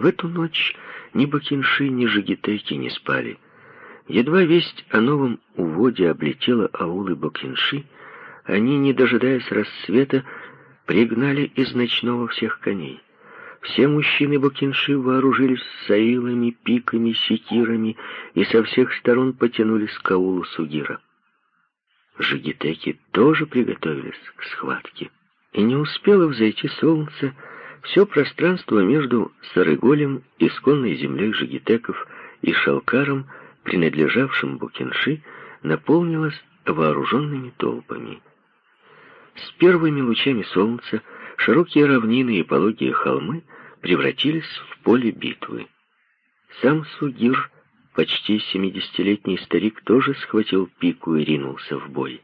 В эту ночь ни Бакинши, ни Жигитеки не спали. Едва весть о новом уводе облетела аулы Бакинши, они, не дожидаясь рассвета, пригнали из ночного всех коней. Все мужчины Бакинши вооружились саилами, пиками, секирами и со всех сторон потянулись к аулу Сугира. Жигитеки тоже приготовились к схватке. И не успело взойти солнце, все пространство между Сарыголем, исконной землей жигитеков, и Шалкаром, принадлежавшим Букинши, наполнилось вооруженными толпами. С первыми лучами солнца широкие равнины и пологие холмы превратились в поле битвы. Сам Сугир, почти семидесятилетний старик, тоже схватил пику и ринулся в бой.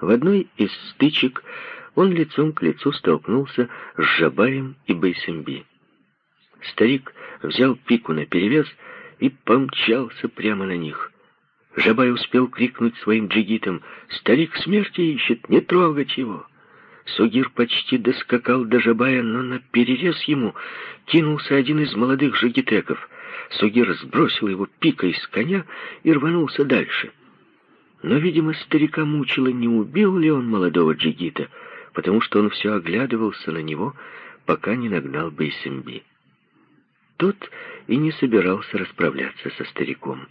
В одной из стычек он лицом к лицу столкнулся с Жабаем и Байсемби. Старик взял пику наперевес и помчался прямо на них. Жабай успел крикнуть своим джигитам «Старик смерти ищет, не трогать его!» Сугир почти доскакал до Жабая, но на перерез ему кинулся один из молодых жигитеков. Сугир сбросил его пикой с коня и рванулся дальше. Но, видимо, старика мучило, не убил ли он молодого джигита, потому что он все оглядывался на него, пока не нагнал Бейсемби. Тот и не собирался расправляться со стариком.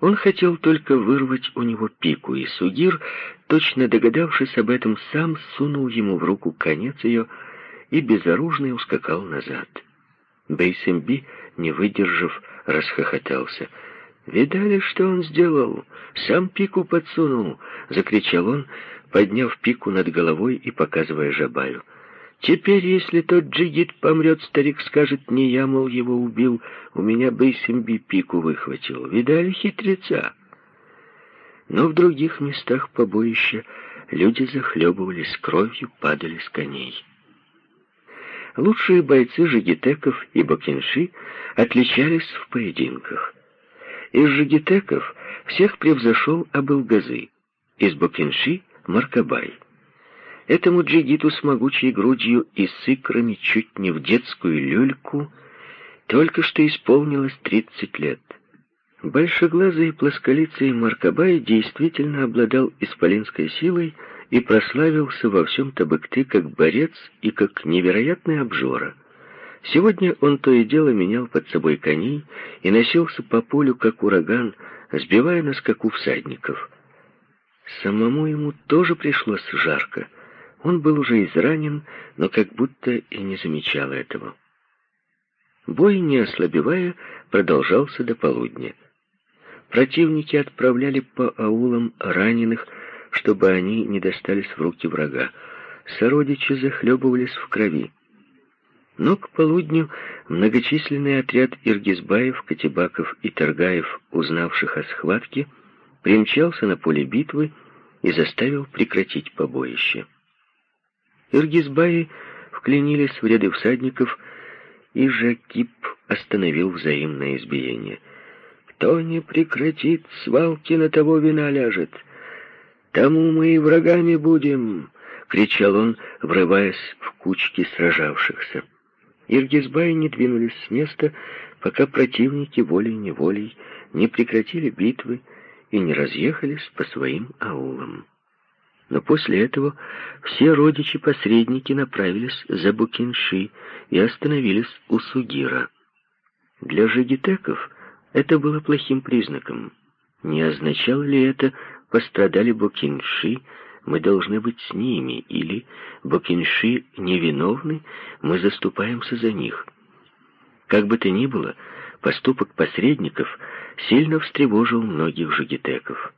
Он хотел только вырвать у него пику, и Сугир, точно догадавшись об этом, сам сунул ему в руку конец ее и безоружный ускакал назад. Бейсемби, не выдержав, расхохотался. «Видали, что он сделал? Сам пику подсунул!» — закричал он, подняв пику над головой и показывая Жабаю. «Теперь, если тот джигит помрет, старик скажет, не я, мол, его убил, у меня Бейсимби пику выхватил. Видали хитреца?» Но в других местах побоища люди захлебывались кровью, падали с коней. Лучшие бойцы жигитеков и бакинши отличались в поединках. Из жигитеков всех превзошел Абылгазы, из бакинши Маркабай. Этому джигиту с могучей грудью и с икрами чуть не в детскую люльку только что исполнилось тридцать лет. Большеглазый плосколицый Маркабай действительно обладал исполинской силой и прославился во всем Табыкты как борец и как невероятный обжора. Сегодня он то и дело менял под собой коней и носился по полю, как ураган, сбивая на скаку всадников — Самому ему тоже пришлось жарко. Он был уже изранен, но как будто и не замечал этого. Бой, не ослабевая, продолжался до полудня. Противники отправляли по аулам раненых, чтобы они не достались в руки врага. Сородичи захлебывались в крови. Но к полудню многочисленный отряд Иргизбаев, Катибаков и Таргаев, узнавших о схватке, примчался на поле битвы и заставил прекратить побоище. Иргизбаи вклинились в ряды всадников, и Жакип остановил взаимное избиение. «Кто не прекратит свалки, на того вина ляжет. Тому мы и врагами будем!» — кричал он, врываясь в кучки сражавшихся. Иргизбаи не двинулись с места, пока противники волей-неволей не прекратили битвы и не разъехались по своим аулам. Но после этого все родичи-посредники направились за Букинши и остановились у Сугира. Для жигитеков это было плохим признаком. Не означало ли это «пострадали Букинши», мы должны быть с ними, или Букинши невиновны, мы заступаемся за них. Как бы то ни было, поступок посредников сильно встревожил многих жигитеков.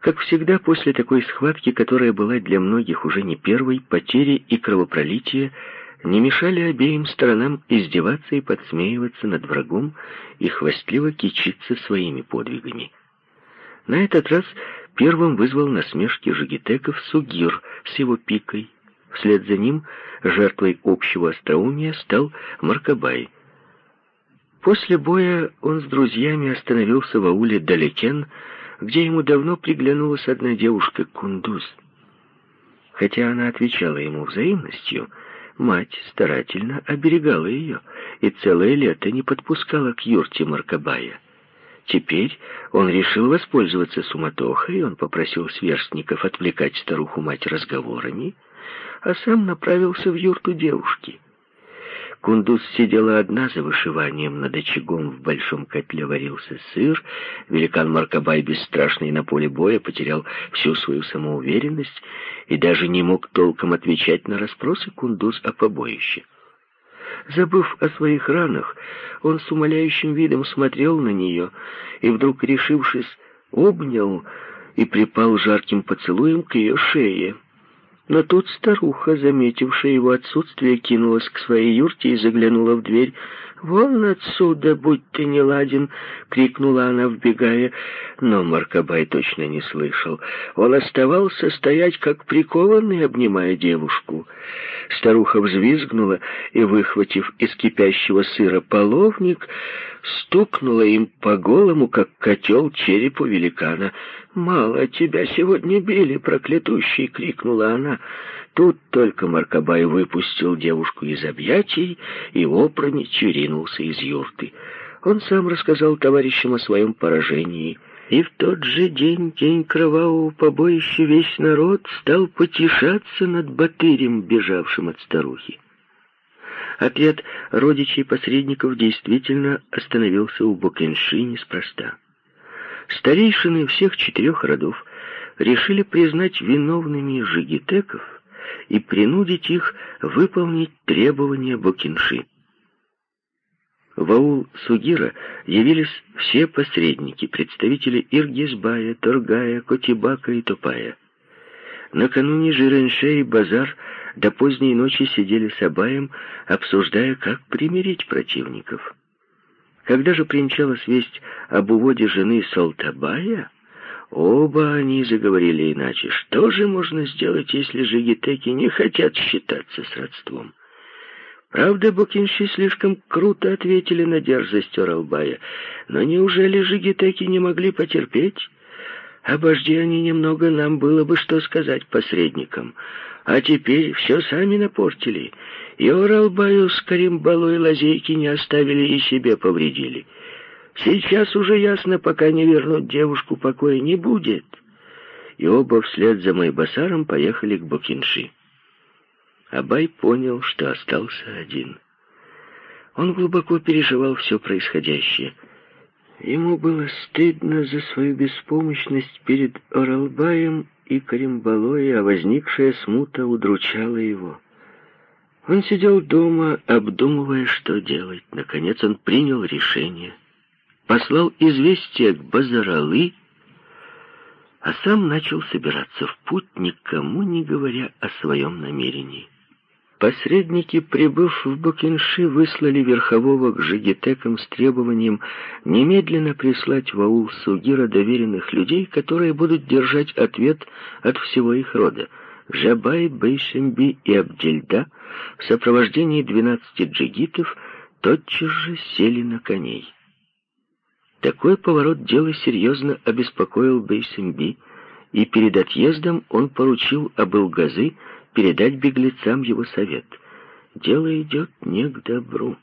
Как всегда, после такой схватки, которая была для многих уже не первой, потери и кровопролития не мешали обеим сторонам издеваться и подсмеиваться над врагом и хвастливо кичиться своими подвигами. На этот раз первым вызвал насмешки жигитеков Сугир с его пикой. Вслед за ним жертвой общего остроумия стал Маркабай. После боя он с друзьями остановился в ауле Далекен, где ему давно приглянулась одна девушка, Кундуз. Хотя она отвечала ему взаимностью, Мать старательно оберегала ее и целое лето не подпускала к юрте Маркабая. Теперь он решил воспользоваться суматохой, он попросил сверстников отвлекать старуху-мать разговорами, а сам направился в юрту девушки. Кундуз сидела одна за вышиванием, над очагом в большом котле варился сыр. Великан Маркабай, бесстрашный на поле боя, потерял всю свою самоуверенность и даже не мог толком отвечать на расспросы Кундуз о побоище. Забыв о своих ранах, он с умоляющим видом смотрел на нее и, вдруг решившись, обнял и припал жарким поцелуем к ее шее. Но тут старуха, заметившая его отсутствие, кинулась к своей юрте и заглянула в дверь. «Вон отсюда, будь ты неладен!» — крикнула она, вбегая. Но Маркабай точно не слышал. Он оставался стоять, как прикованный, обнимая девушку. Старуха взвизгнула и, выхватив из кипящего сыра половник, стукнула им по голому, как котел, черепу великана. «Мало тебя сегодня били, проклятущий!» — крикнула она. Тут только Маркабай выпустил девушку из объятий и опрометью ринулся из юрты. Он сам рассказал товарищам о своем поражении. И в тот же день, день кровавого побоища, весь народ стал потешаться над Батырем, бежавшим от старухи. Отряд родичей-посредников действительно остановился у Бокенши неспроста. Старейшины всех четырех родов решили признать виновными жигитеков и принудить их выполнить требования Бокинши. В аул Сугира явились все посредники, представители Иргизбая, Торгая, Котибака и Топая. Накануне Жиренше и Базар до поздней ночи сидели с Абаем, обсуждая, как примирить противников. Когда же примчалась весть об уводе жены Салтабая, оба они заговорили иначе. Что же можно сделать, если жигитеки не хотят считаться с родством? Правда, букинши слишком круто ответили на дерзость Оралбая, но неужели жигитеки не могли потерпеть? Обожди они немного, нам было бы что сказать посредникам. А теперь все сами напортили. И Оралбаю с Каримбалу и Лазейки не оставили и себе повредили. Сейчас уже ясно, пока не вернут девушку, покоя не будет. И оба вслед за Майбасаром поехали к Букинши. Абай понял, что остался один. Он глубоко переживал все происходящее — Ему было стыдно за свою беспомощность перед Оралбаем и Каримбалой, а возникшая смута удручала его. Он сидел дома, обдумывая, что делать. Наконец он принял решение. Послал известие к Базаралы, а сам начал собираться в путь, никому не говоря о своем намерении. Посредники, прибыв в Букинши, выслали верхового к жигитекам с требованием немедленно прислать в аул Сугира доверенных людей, которые будут держать ответ от всего их рода. Жабай, Бейшемби и Абдельда в сопровождении двенадцати джигитов тотчас же сели на коней. Такой поворот дела серьезно обеспокоил Бейсемби, и перед отъездом он поручил Абылгазы передать беглецам его совет. Дело идет не к добру.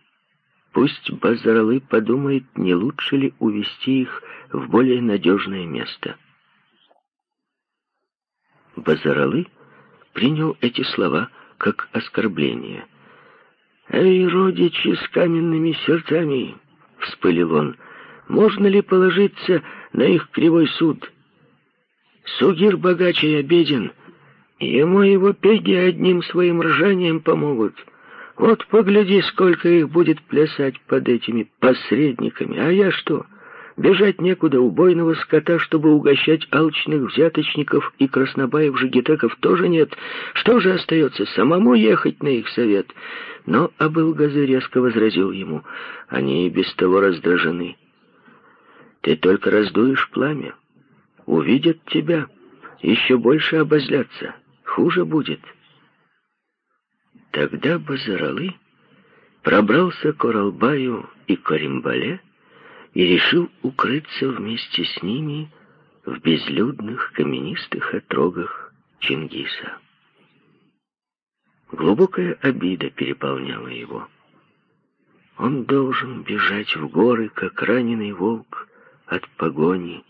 Пусть Базаралы подумает, не лучше ли увести их в более надежное место. Базаралы принял эти слова как оскорбление. «Эй, родичи с каменными сердцами!» — вспылил он. «Можно ли положиться на их кривой суд? Сугир богаче и обеден, Ему его пеги одним своим ржанием помогут. Вот погляди, сколько их будет плясать под этими посредниками. А я что? Бежать некуда убойного скота, чтобы угощать алчных взяточников и краснобаев-жигитеков тоже нет. Что же остается? Самому ехать на их совет. Но Абылгазы резко возразил ему. Они и без того раздражены. Ты только раздуешь пламя. Увидят тебя, еще больше обозлятся хуже будет. Тогда Базаралы пробрался к Оралбаю и Коримбале и решил укрыться вместе с ними в безлюдных каменистых отрогах Чингиса. Глубокая обида переполняла его. Он должен бежать в горы, как раненый волк, от погони,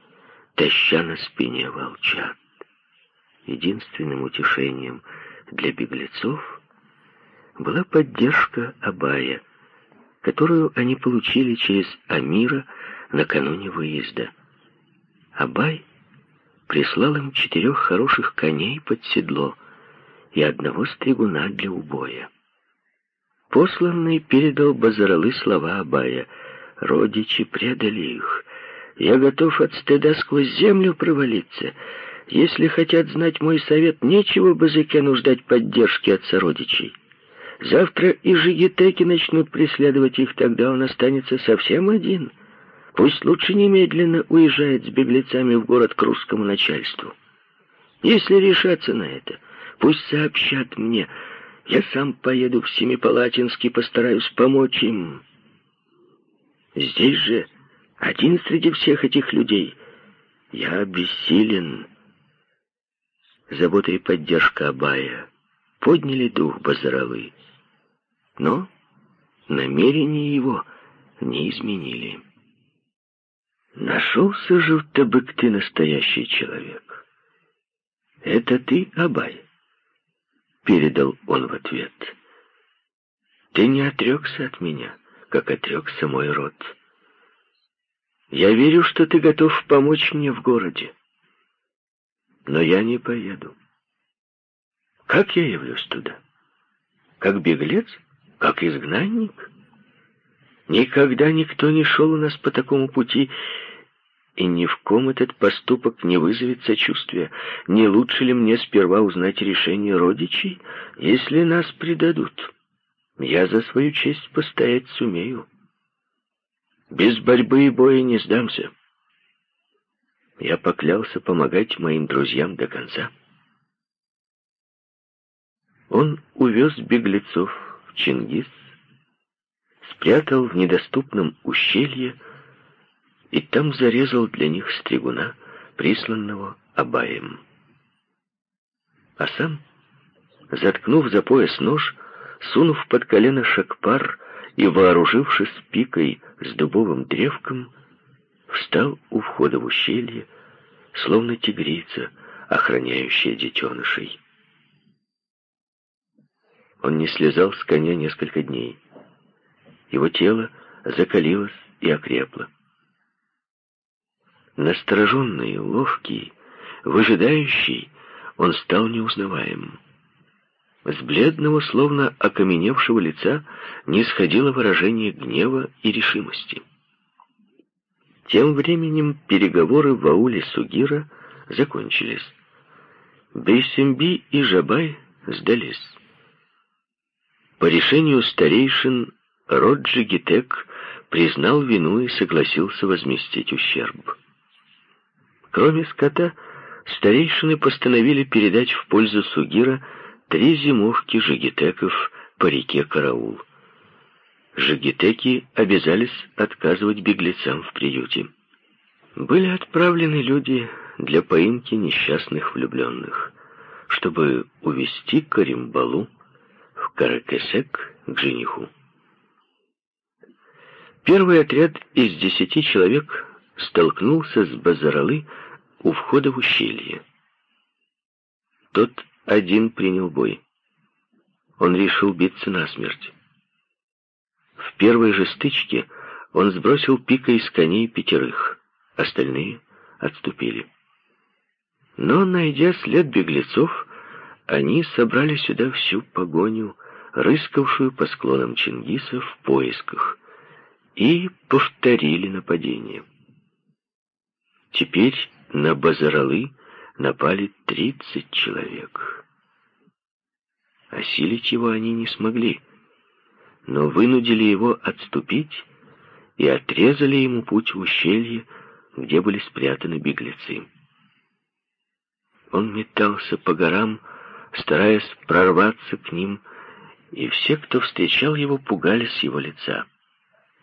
таща на спине волчат. Единственным утешением для беглецов была поддержка Абая, которую они получили через Амира накануне выезда. Абай прислал им четырех хороших коней под седло и одного стригуна для убоя. Посланный передал Базаралы слова Абая. «Родичи предали их. Я готов от стыда сквозь землю провалиться. Если хотят знать мой совет, нечего Базыкену ждать поддержки от сородичей. Завтра и жигитеки начнут преследовать их, тогда он останется совсем один. Пусть лучше немедленно уезжает с беглецами в город к русскому начальству. Если решаться на это, пусть сообщат мне, я сам поеду в Семипалатинск и постараюсь помочь им. Здесь же, один среди всех этих людей, я бессилен. Забота и поддержка Абая подняли дух Базаралы, но намерения его не изменили. Нашелся же в ты настоящий человек. Это ты, Абай передал он в ответ. «Ты не отрекся от меня, как отрекся мой род. Я верю, что ты готов помочь мне в городе. Но я не поеду. Как я явлюсь туда? Как беглец? Как изгнанник? Никогда никто не шел у нас по такому пути, и ни в ком этот поступок не вызовет сочувствия. Не лучше ли мне сперва узнать решение родичей, если нас предадут? Я за свою честь постоять сумею. Без борьбы и боя не сдамся. Я поклялся помогать моим друзьям до конца. Он увез беглецов Чингис, спрятал в недоступном ущелье, и там зарезал для них стригуна, присланного Абаем. А сам, заткнув за пояс нож, сунув под колено шакпар и вооружившись пикой с дубовым древком, встал у входа в ущелье, словно тигрица, охраняющая детенышей. Он не слезал с коня несколько дней. Его тело закалилось и окрепло. Настороженный, ловкий, выжидающий, он стал неузнаваемым. С бледного, словно окаменевшего лица не сходило выражение гнева и решимости. Тем временем переговоры в ауле Сугира закончились. Бейсемби и Жабай сдались. По решению старейшин Роджи Гитек признал вину и согласился возместить ущерб. Кроме скота, старейшины постановили передать в пользу Сугира три зимовки жигитеков по реке Караул. Жигитеки обязались отказывать беглецам в приюте. Были отправлены люди для поимки несчастных влюбленных, чтобы увести Каримбалу Каракесек к жениху. Первый отряд из десяти человек столкнулся с Базаралы у входа в ущелье. Тот один принял бой. Он решил биться насмерть. В первой же стычке он сбросил пикой с коней пятерых. Остальные отступили. Но, найдя след беглецов, они собрали сюда всю погоню, рыскавшую по склонам Чингиса в поисках, и повторили нападение. Теперь на Базаралы напали тридцать человек. Осилить его они не смогли, но вынудили его отступить и отрезали ему путь в ущелье, где были спрятаны беглецы. Он метался по горам, стараясь прорваться к ним, и все, кто встречал его, пугались его лица.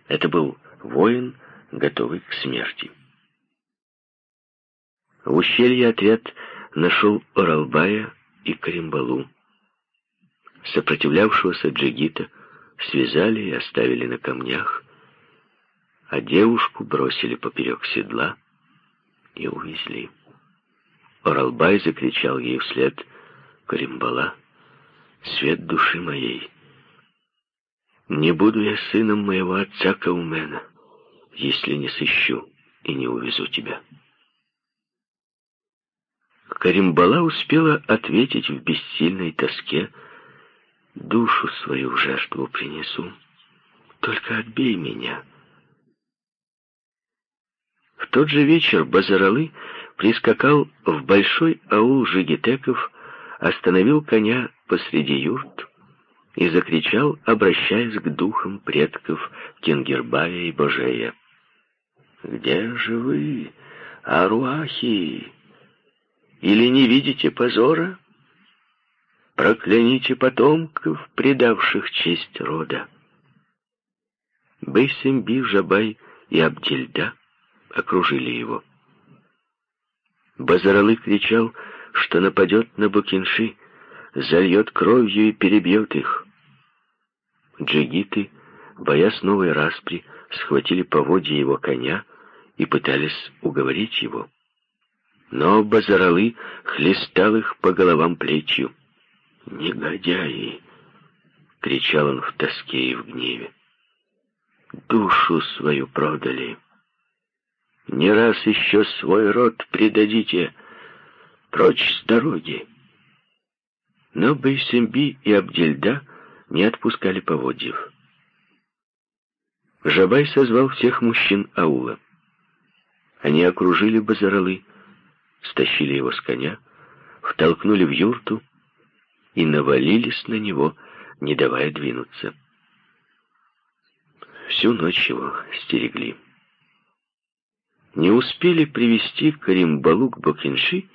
Это был воин, готовый к смерти. В ущелье отряд нашел Оралбая и Каримбалу. Сопротивлявшегося джигита связали и оставили на камнях, а девушку бросили поперек седла и увезли. Оралбай закричал ей вслед «Каримбала, свет души моей! Не буду я сыном моего отца Каумена, если не сыщу и не увезу тебя». Каримбала успела ответить в бессильной тоске, «Душу свою в жертву принесу, только отбей меня». В тот же вечер Базаралы прискакал в большой аул жигитеков, остановил коня посреди юрт и закричал, обращаясь к духам предков Кенгербая и Божея. «Где же вы, Аруахи? Или не видите позора? Прокляните потомков, предавших честь рода». Бейсемби, Жабай и Абдельда окружили его. Базаралы кричал, что нападет на Букинши, зальет кровью и перебьет их. Джигиты, боясь новой распри, схватили поводья его коня и пытались уговорить его. Но Базаралы хлестал их по головам плечью. «Негодяи!» — кричал он в тоске и в гневе. «Душу свою продали!» Не раз еще свой род предадите прочь с дороги. Но Байсемби и Абдельда не отпускали поводьев. Жабай созвал всех мужчин аула. Они окружили Базаралы, стащили его с коня, втолкнули в юрту и навалились на него, не давая двинуться. Всю ночь его стерегли. Не успели привести Каримбалу к Бокинши,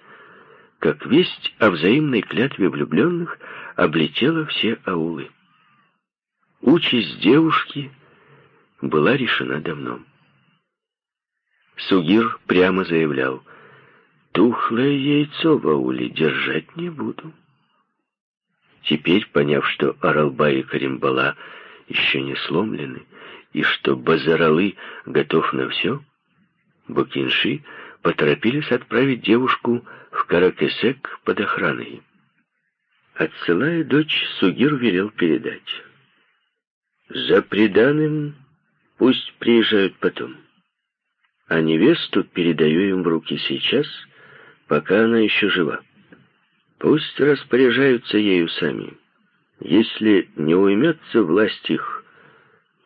как весть о взаимной клятве влюбленных облетела все аулы. Участь девушки была решена давно. Сугир прямо заявлял, «Тухлое яйцо в ауле держать не буду». Теперь, поняв, что Аралба и Каримбала еще не сломлены, и что Базаралы готов на все, Букинши поторопились отправить девушку в Каракесек под охраной. Отсылая дочь, Сугир велел передать. «За преданным пусть приезжают потом, а невесту передаю им в руки сейчас, пока она еще жива. Пусть распоряжаются ею сами. Если не уймется власть их,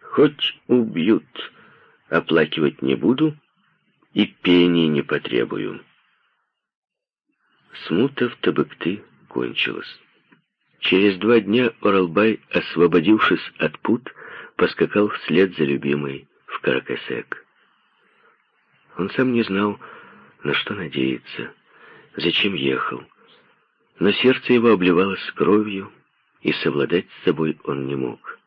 хоть убьют, оплакивать не буду» и пени не потребую. Смута в Табыкты кончилась. Через два дня Оралбай, освободившись от пут, поскакал вслед за любимой в Каракасек. Он сам не знал, на что надеяться, зачем ехал, но сердце его обливалось кровью, и совладать с собой он не мог.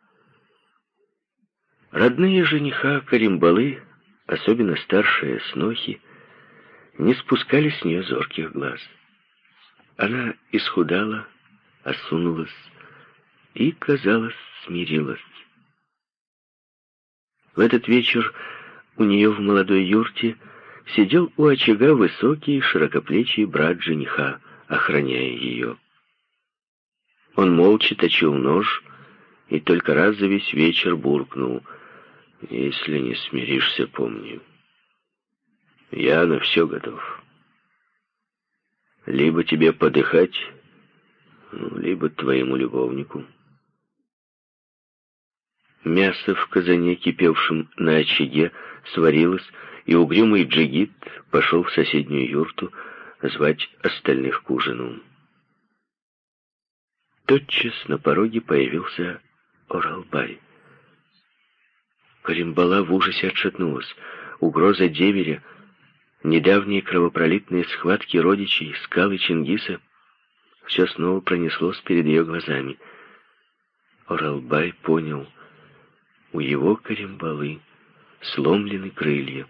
Родные жениха Каримбалы особенно старшие снохи, не спускали с нее зорких глаз. Она исхудала, осунулась и, казалось, смирилась. В этот вечер у нее в молодой юрте сидел у очага высокий, широкоплечий брат жениха, охраняя ее. Он молча точил нож и только раз за весь вечер буркнул — если не смиришься, помни. Я на все готов. Либо тебе подыхать, ну, либо твоему любовнику. Мясо в казане, кипевшем на очаге, сварилось, и угрюмый джигит пошел в соседнюю юрту звать остальных к ужину. Тотчас на пороге появился Оралбай. Каримбала в ужасе отшатнулась. Угроза деверя, недавние кровопролитные схватки родичей, скалы Чингиса — все снова пронеслось перед ее глазами. Оралбай понял, у его Каримбалы сломлены крылья.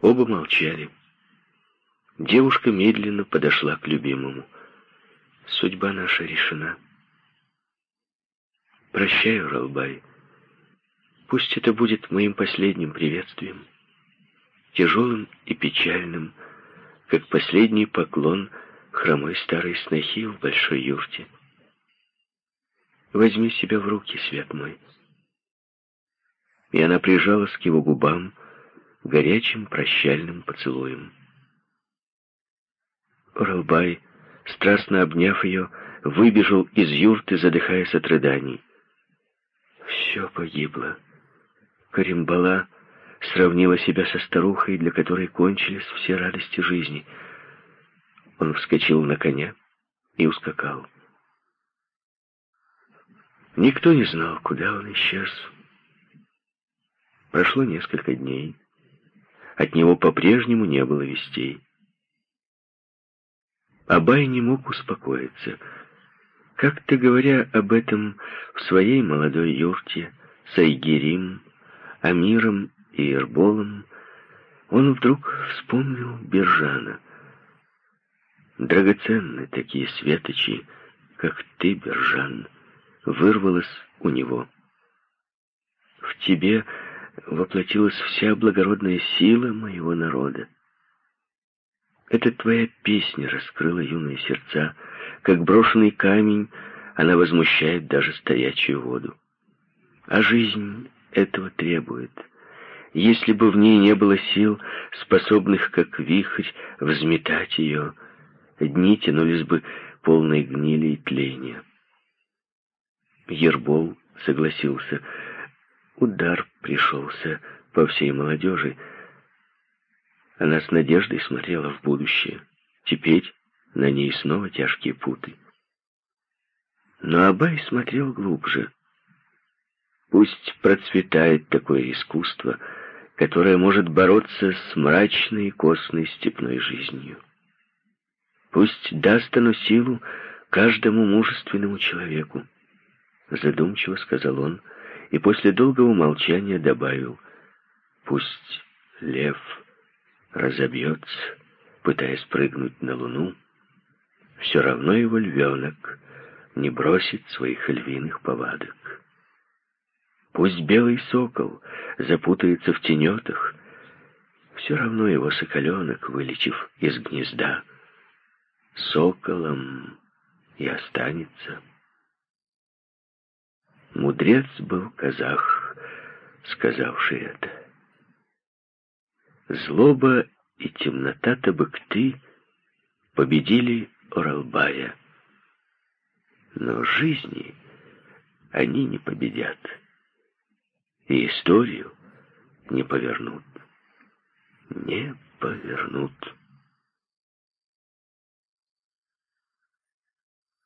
Оба молчали. Девушка медленно подошла к любимому. Судьба наша решена. Прощай, Уралбай. Пусть это будет моим последним приветствием, тяжелым и печальным, как последний поклон хромой старой снохи в большой юрте. Возьми себя в руки, свет мой. И она прижалась к его губам горячим прощальным поцелуем. Уралбай, страстно обняв ее, выбежал из юрты, задыхаясь от рыданий. Все погибло. Каримбала сравнила себя со старухой, для которой кончились все радости жизни. Он вскочил на коня и ускакал. Никто не знал, куда он исчез. Прошло несколько дней. От него по-прежнему не было вестей. Абай не мог успокоиться. Как-то говоря об этом в своей молодой юрте с Айгерим, Амиром и Ирболом, он вдруг вспомнил Бержана. Драгоценны такие светочи, как ты, Бержан, вырвалось у него. В тебе воплотилась вся благородная сила моего народа. Это твоя песня раскрыла юные сердца. Как брошенный камень, она возмущает даже стоячую воду. А жизнь этого требует. Если бы в ней не было сил, способных, как вихрь, взметать ее, дни тянулись бы полной гнили и тления. Ербол согласился. Удар пришелся по всей молодежи, она с надеждой смотрела в будущее. Теперь на ней снова тяжкие путы. Но Абай смотрел глубже. Пусть процветает такое искусство, которое может бороться с мрачной и костной степной жизнью. Пусть даст оно силу каждому мужественному человеку. Задумчиво сказал он, и после долгого молчания добавил, пусть лев разобьется, пытаясь прыгнуть на луну, все равно его львенок не бросит своих львиных повадок. Пусть белый сокол запутается в тенетах, все равно его соколенок, вылечив из гнезда, соколом и останется. Мудрец был казах, сказавший это. Злоба и темнота Табыкты победили Оралбая. Но жизни они не победят. И историю не повернут. Не повернут.